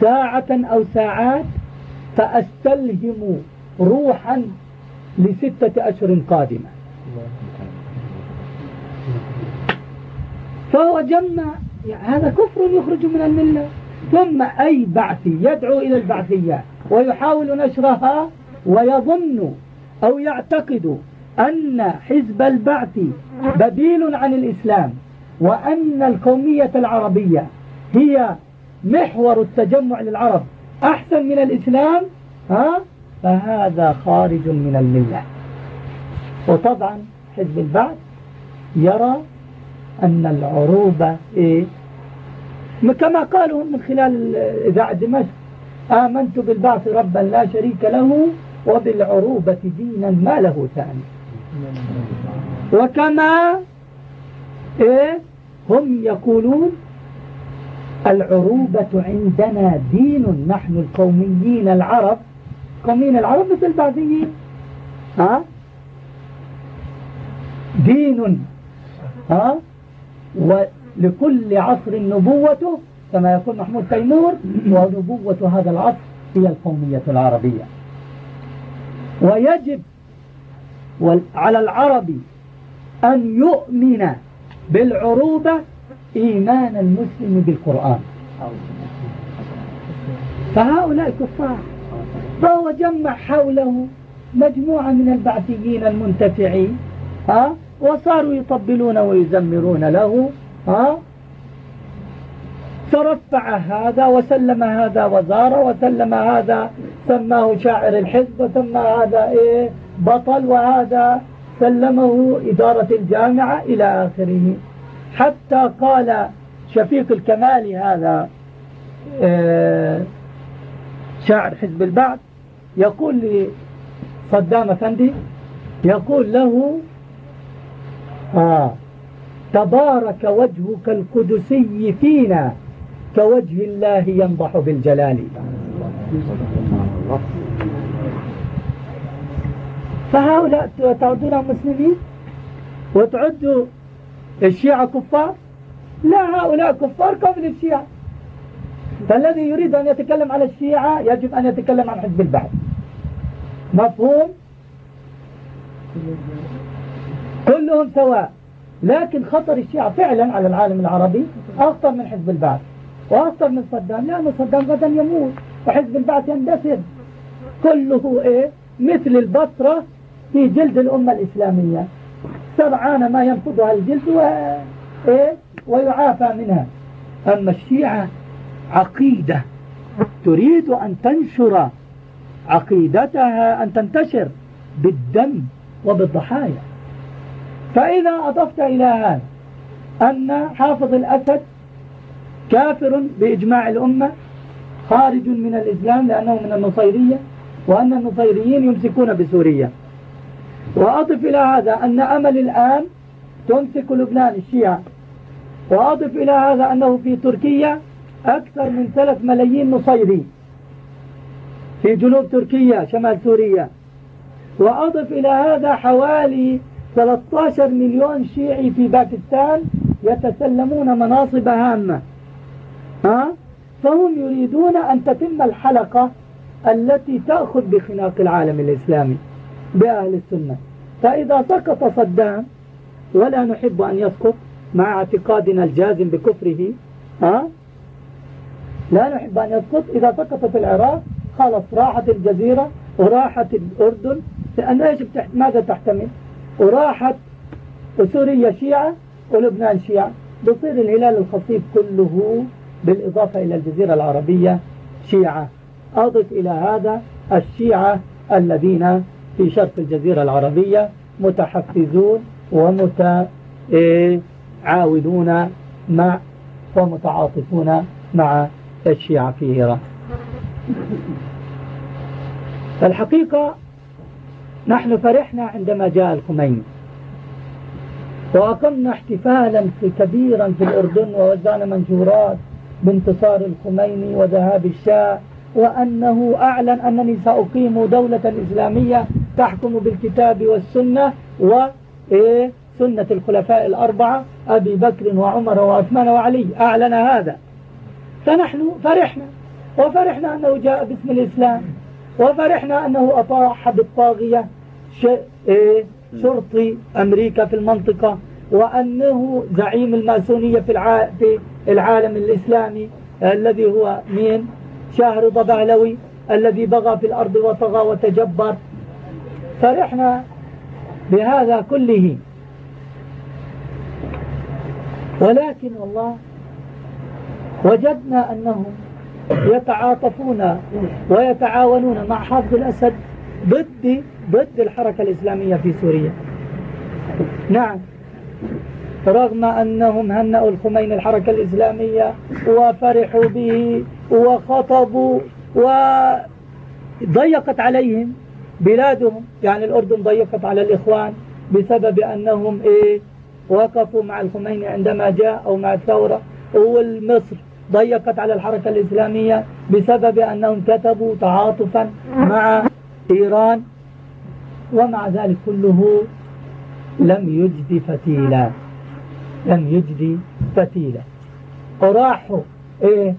ساعة أو ساعات فأستلهم روحا لستة أشهر قادمة. فهو جمع هذا كفر يخرج من الملة. ثم أي بعثي يدعو إلى البعثية ويحاول نشرها ويظن أو يعتقد أن حزب البعث بديل عن الإسلام. وأن القومية العربية هي محور التجمع للعرب. أحسن من الإسلام ها؟ فهذا خارج من الملة. وطبعا حزب البعث يرى أن العروبة إيه؟ كما قالوا من خلال إذاعة دمشق آمنت بالبعث ربا لا شريك له وبالعروبة دينا ما له ثاني. وكما إيه؟ هم يقولون العروبة عندنا دين نحن القوميين العرب. قوميين العرب مثل البعثيين. ها؟ دين. ها؟ ولكل عصر نبوته كما يقول محمود تيمور ونبوة هذا العصر هي القومية العربية. ويجب على العرب أن يؤمن بالعروبة إيمان المسلم بالقرآن. فهؤلاء كفار. فهو جمع حوله مجموعة من البعثيين المنتفعين ها وصاروا يطبلون ويزمرون له ها. ترفع هذا وسلم هذا وزار وسلم هذا سماه شاعر الحزب وسمى هذا إيه بطل وهذا سلمه إدارة الجامعة إلى آخره. حتى قال شفيق الكمال هذا آه، شاعر حزب البعث يقول لصدام أفندي يقول له آه تبارك وجهك القدسي فينا كوجه الله ينضح بالجلال. فهؤلاء تعدونهم مسلمين وتعدوا الشيعة كفار؟ لا هؤلاء كفار قبل الشيعة. فالذي يريد أن يتكلم على الشيعة يجب أن يتكلم عن حزب البعث مفهوم؟ كلهم سواء. لكن خطر الشيعة فعلا على العالم العربي أخطر من حزب البعث وأخطر من صدام. لأن صدام غدا يموت وحزب البعث يندثر. كله إيه؟ مثل البصرة في جلد الأمة الإسلامية. سرعان ما ينفضها الجلد و... إيه؟ ويعافى منها. أما الشيعة عقيدة. تريد أن تنشر عقيدتها أن تنتشر بالدم وبالضحايا. فإذا أضفت إلى هذا أن حافظ الأسد كافر بإجماع الأمة خارج من الإسلام لأنه من النصيرية وأن النصيريين يمسكون بسوريا. وأضف إلى هذا أن أمل الآن تمسك لبنان الشيعة. وأضف إلى هذا أنه في تركيا أكثر من ثلاث ملايين نصيري في جنوب تركيا شمال سوريا. وأضف إلى هذا حوالي 13 مليون شيعي في باكستان يتسلمون مناصب هامة. ها؟ فهم يريدون أن تتم الحلقة التي تأخذ بخناق العالم الإسلامي. بأهل السنة. فإذا سقط صدام ولا نحب أن يسقط مع اعتقادنا الجازم بكفره ها؟ لا نحب أن يسقط. إذا سقط في العراق خلص راحت الجزيرة وراحت الأردن لأن إيش ماذا تحتمل؟ وراحت سوريا شيعة ولبنان شيعة. بصير الهلال الخصيب كله بالإضافة إلى الجزيرة العربية شيعة. أضف إلى هذا الشيعة الذين في شرق الجزيرة العربية متحفزون ومتعاونون مع ومتعاطفون مع الشيعة في إيران. فالحقيقة نحن فرحنا عندما جاء الخميني وأقمنا احتفالا في كبيرا في الأردن ووزعنا منشورات بانتصار الخميني وذهاب الشاه وأنه أعلن أنني سأقيم دولة إسلامية تحكم بالكتاب والسنة وسنة الخلفاء الأربعة أبي بكر وعمر وعثمان وعلي. أعلن هذا. فنحن فرحنا. وفرحنا أنه جاء باسم الإسلام. وفرحنا أنه أطاح بالطاغية إيه، شرطي أمريكا في المنطقة. وأنه زعيم الماسونية في العالم الإسلامي الذي هو مين؟ شهر ضبعلوي الذي بغى في الأرض وطغى وتجبر. فرحنا بهذا كله. ولكن والله وجدنا أنهم يتعاطفون ويتعاونون مع حافظ الأسد ضد ضد الحركة الإسلامية في سوريا. نعم. رغم أنهم هنأوا الخميني الحركة الإسلامية وفرحوا به وخطبوا وضيقت عليهم بلادهم. يعني الأردن ضيقت على الإخوان بسبب أنهم إيه وقفوا مع الخميني عندما جاء أو مع الثورة. والمصر ضيقت على الحركة الإسلامية بسبب أنهم كتبوا تعاطفا مع إيران ومع ذلك كله لم يجد فتيلا. لم يجدي فتيلة. وراحوا إيه؟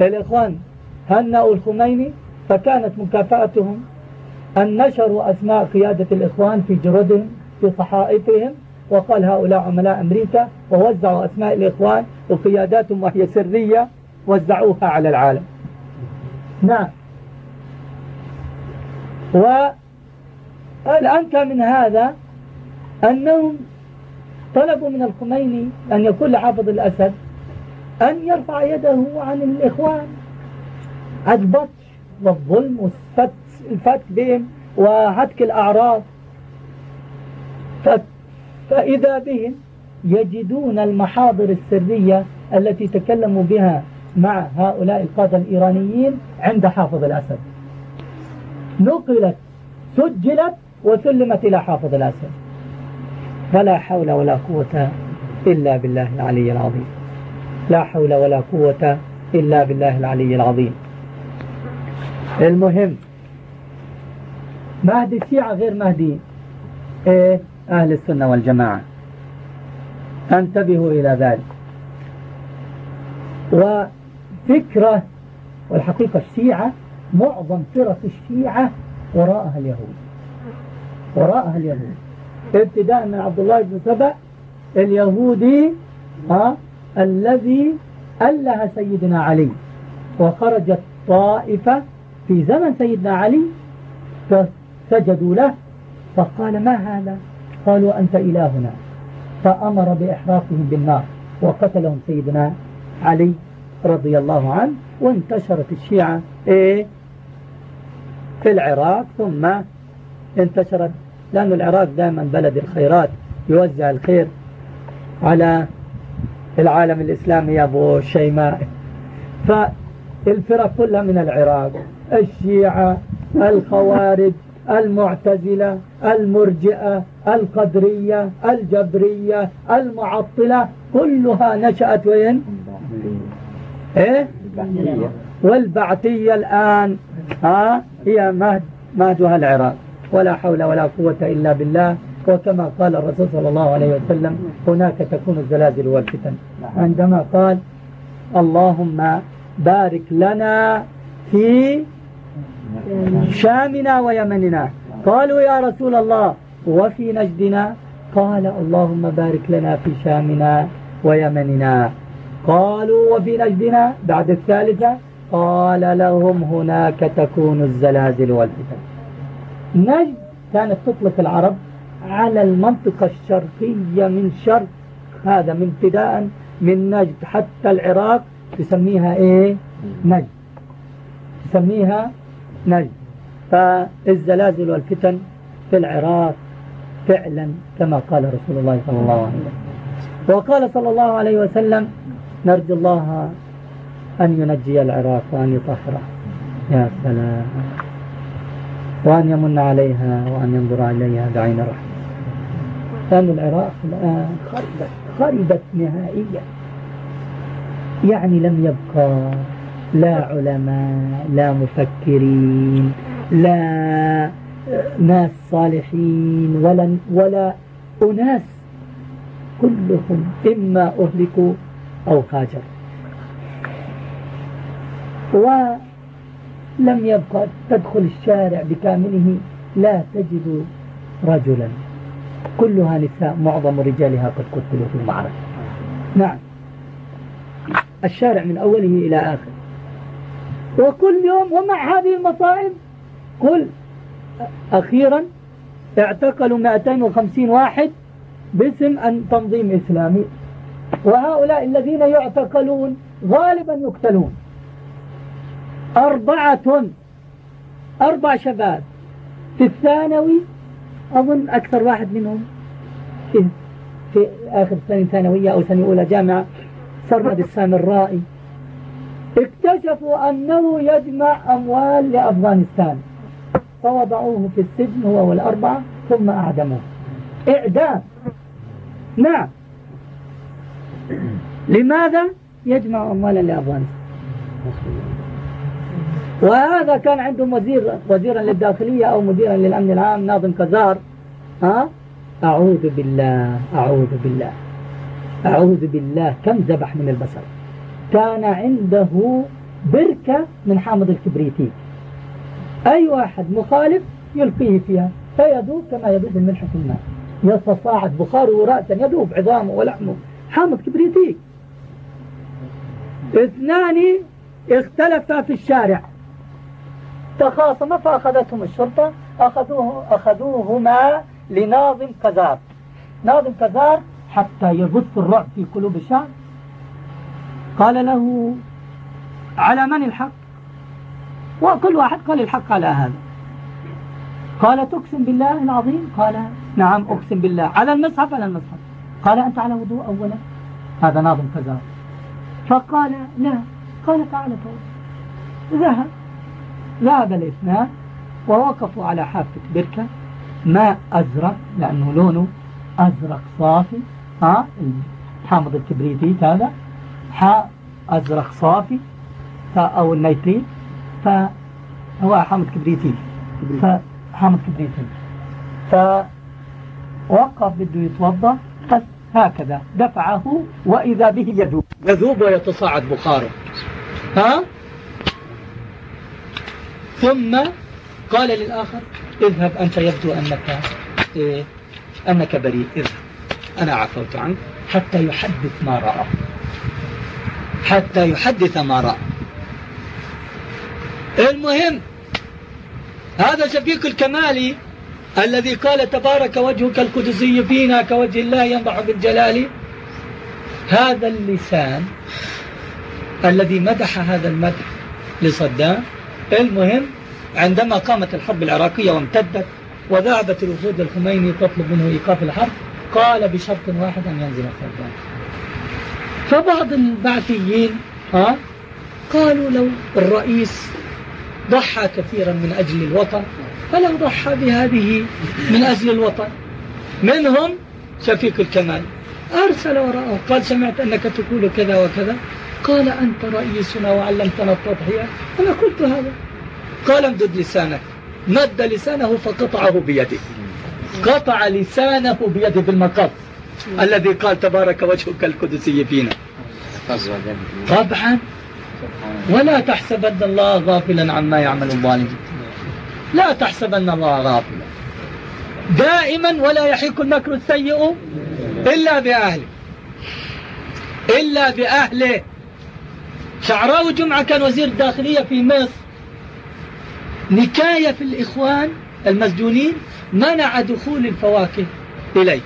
الإخوان هنأوا الخميني؟ فكانت مكافأتهم أن نشروا أسماء قيادة الإخوان في جردهم في صحائفهم. وقال هؤلاء عملاء أمريكا ووزعوا أسماء الإخوان وقياداتهم وهي سرية وزعوها على العالم. نعم. والأنكى من هذا أنهم طلبوا من الخميني أن يكون لحافظ الأسد أن يرفع يده عن الإخوان. البطش والظلم والفتك بهم وهتك الأعراض. فإذا بهم يجدون المحاضر السرية التي تكلموا بها مع هؤلاء القادة الإيرانيين عند حافظ الأسد. نقلت سجلت وسلمت إلى حافظ الأسد. فلا حول ولا قوة إلا بالله العلي العظيم. لا حول ولا قوة إلا بالله العلي العظيم. المهم مهدي الشيعة غير مهدي. إيه؟ أهل السنة والجماعة. انتبهوا إلى ذلك. وفكرة والحقيقة الشيعة معظم فرق الشيعة وراءها اليهود. وراءها اليهود. ابتداء من عبد الله بن سبأ اليهودي ها الذي أله سيدنا علي. وخرجت طائفة في زمن سيدنا علي فسجدوا له فقال ما هذا؟ قالوا أنت إلهنا. فأمر بإحراقهم بالنار وقتلهم سيدنا علي رضي الله عنه وانتشرت الشيعة إيه في العراق ثم انتشرت لأن العراق دائما بلد الخيرات يوزع الخير على العالم الإسلامي يا أبو شيماء. فالفرق كلها من العراق الشيعة الخوارج المعتزلة المرجئة القدرية الجبرية المعطلة كلها نشأت وين؟ إيه؟ والبعثية الآن ها هي مهد مهدها العراق. ولا حول ولا قوة إلا بالله. وكما قال الرسول صلى الله عليه وسلم هناك تكون الزلازل والفتن. عندما قال اللهم بارك لنا في شامنا ويمننا. قالوا يا رسول الله وفي نجدنا. قال اللهم بارك لنا في شامنا ويمننا. قالوا وفي نجدنا. بعد الثالثة قال لهم هناك تكون الزلازل والفتن. نجد كانت تطلق العرب على المنطقة الشرقية من شرق هذا من ابتداء من نجد. حتى العراق تسميها إيه؟ نجد. تسميها نجد. فالزلازل والفتن في العراق فعلا كما قال رسول الله صلى الله عليه وسلم. وقال صلى الله عليه وسلم نرجو الله أن ينجي العراق وأن يطهره. يا سلام. وأن يمن عليها وأن ينظر إليها بعين رحمة. لأن العراق الآن خربت خربت نهائيا. يعني لم يبقى لا علماء لا مفكرين لا ناس صالحين ولا ولا أناس كلهم إما أهلكوا أو هاجروا. ولم يبقى تدخل الشارع بكامله لا تجد رجلا. كلها نساء معظم رجالها قد قتلوا في المعركة. نعم. الشارع من أوله إلى آخره وكل يوم ومع هذه المصائب. قل أخيرا اعتقلوا 250 واحد باسم أن تنظيم إسلامي. وهؤلاء الذين يعتقلون غالبا يقتلون. أربعة. أربع شباب. في الثانوي أظن أكثر واحد منهم في, في آخر سنة ثانوية أو سنة أولى جامعة سرمد السامرائي اكتشفوا أنه يجمع أموال لأفغانستان. فوضعوه في السجن هو والأربعة ثم أعدموه. إعدام. نعم. لماذا يجمع أموالا لأفغانستان؟ وهذا كان عندهم وزير وزيرا للداخلية أو مديرا للأمن العام ناظم كزار. ها؟ أعوذ بالله أعوذ بالله أعوذ بالله كم ذبح من البشر كان عنده بركة من حامض الكبريتي أي واحد مخالف يلقيه فيها فيذوب كما يذوب الملح في الماء. يتصاعد بخاره رأسا يذوب عظامه ولحمه. حامض كبريتيك. اثنان اختلفا في الشارع. تخاصما فأخذتهم الشرطة أخذوه أخذوهما لناظم كزار ناظم كزار حتى يبث الرعب في قلوب الشعب. قال له على من الحق؟ وكل واحد قال الحق على هذا. قال تقسم بالله العظيم؟ قال نعم أقسم بالله. على المصحف على المصحف. قال أنت على وضوء أولا. هذا ناظم كذا فقال لا. قال تعالى ذهب. ذهب الاثنان ووقفوا على حافة بركة. ماء أزرق لأنه لونه أزرق صافي. ها؟ حامض الكبريتيت هذا. حاء أزرق صافي. أو النيتريت فهو حامض كبريتيت فحامض كبريتيت فوقف بده يتوضأ. هكذا. دفعه وإذا به يذوب. يذوب ويتصاعد بخاره. ها؟ ثم قال للآخر اذهب أنت يبدو أنك إيه أنك بريء. اذهب. أنا عفوت عنك حتى يحدث ما رأى. حتى يحدث ما رأى. المهم هذا شفيق الكمالي الذي قال تبارك وجهك القدسي فينا كوجه الله ينضح بالجلال. هذا اللسان الذي مدح هذا المدح لصدام المهم عندما قامت الحرب العراقية وامتدت وذهبت الوفود الخميني تطلب منه إيقاف الحرب قال بشرط واحد أن ينزل صدام فبعض البعثيين ها قالوا لو الرئيس ضحى كثيرا من أجل الوطن فلو ضحى بهذه من أجل الوطن. منهم شفيق الكمال. أرسل وراءه قال سمعت أنك تقول كذا وكذا. قال أنت رئيسنا وعلمتنا التضحية. أنا قلت هذا. قال امدد لسانك. مد لسانه فقطعه بيده. قطع لسانه بيده بالمقص. الذي قال تبارك وجهك القدسي فينا طبعا. ولا تحسبن الله غافلا عما يعمل الظالمون لا تحسبن الله غافلا. دائما ولا يحيك المكر السيء إلا بأهله. إلا بأهله. شعراوي جمعة كان وزير الداخلية في مصر. نكاية في الإخوان المسجونين منع دخول الفواكه إليه.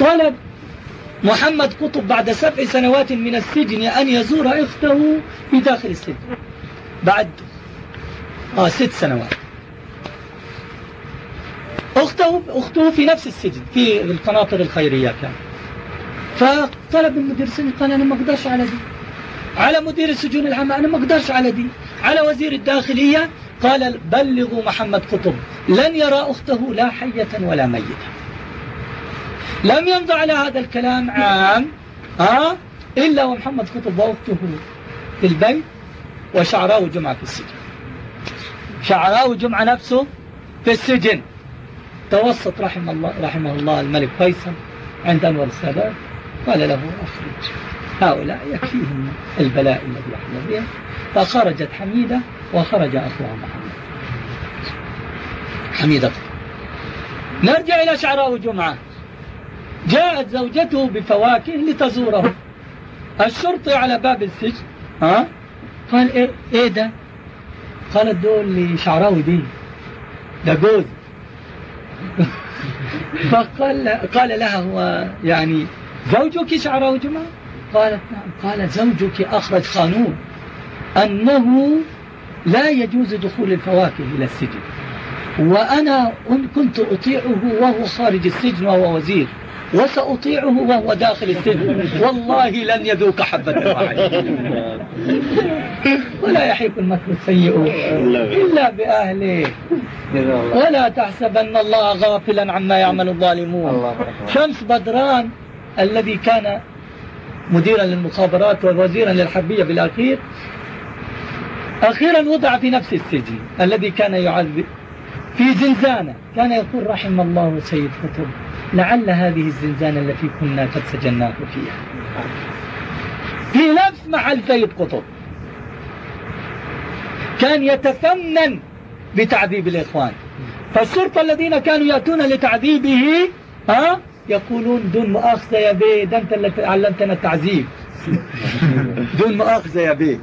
طلب محمد قطب بعد سبع سنوات من السجن أن يزور أخته في داخل السجن. بعد آه ست سنوات. أخته, أخته في نفس السجن في القناطر الخيرية كان. فطلب المدير السجن قال أنا ما أقدرش على دي. على مدير السجون العامة أنا ما أقدرش على دي. على وزير الداخلية قال بلغوا محمد قطب. لن يرى أخته لا حية ولا ميتة. لم يمضى على هذا الكلام عام ها إلا ومحمد قطب وأخته في البيت وشعراوي جمعة في السجن. شعراوي جمعة نفسه في السجن. توسط رحمه الله, رحمه الله الملك فيصل عند أنور السادات. قال له أخرج. هؤلاء يكفيهم البلاء الذي يحدث بهم فخرجت حميدة وخرج أخوها محمد. حميدة. نرجع إلى شعراء جمعة. جاءت زوجته بفواكه لتزوره. الشرطي على باب السجن. ها؟ قال إيه, إيه ده؟ قالت دول لشعراوي دي. ده جوز. فقال قال لها هو يعني زوجك شعراوي جمعة قالت نعم. قال زوجك أخرج قانون أنه لا يجوز دخول الفواكه إلى السجن. وأنا كنت أطيعه وهو خارج السجن وهو وزير وسأطيعه وهو داخل السجن والله لن يذوق حبة واحدة ولا يحيق المكر السيء إلا بأهله. ولا تحسبن الله غافلا عما يعمل الظالمون. شمس بدران الذي كان مديرا للمخابرات ووزيرا للحربية بالأخير. أخيرا وضع في نفس السجن الذي كان يعذب في زنزانة. كان يقول رحم الله سيد قطب لعل هذه الزنزانة التي كنا قد سجناه فيها. في نفس محل سيد قطب كان يتفنن بتعذيب الإخوان. فالشرطة الذين كانوا يأتون لتعذيبه ها يقولون دون مؤاخذة يا بيه ده أنت اللي علمتنا التعذيب دون مؤاخذة يا بيه.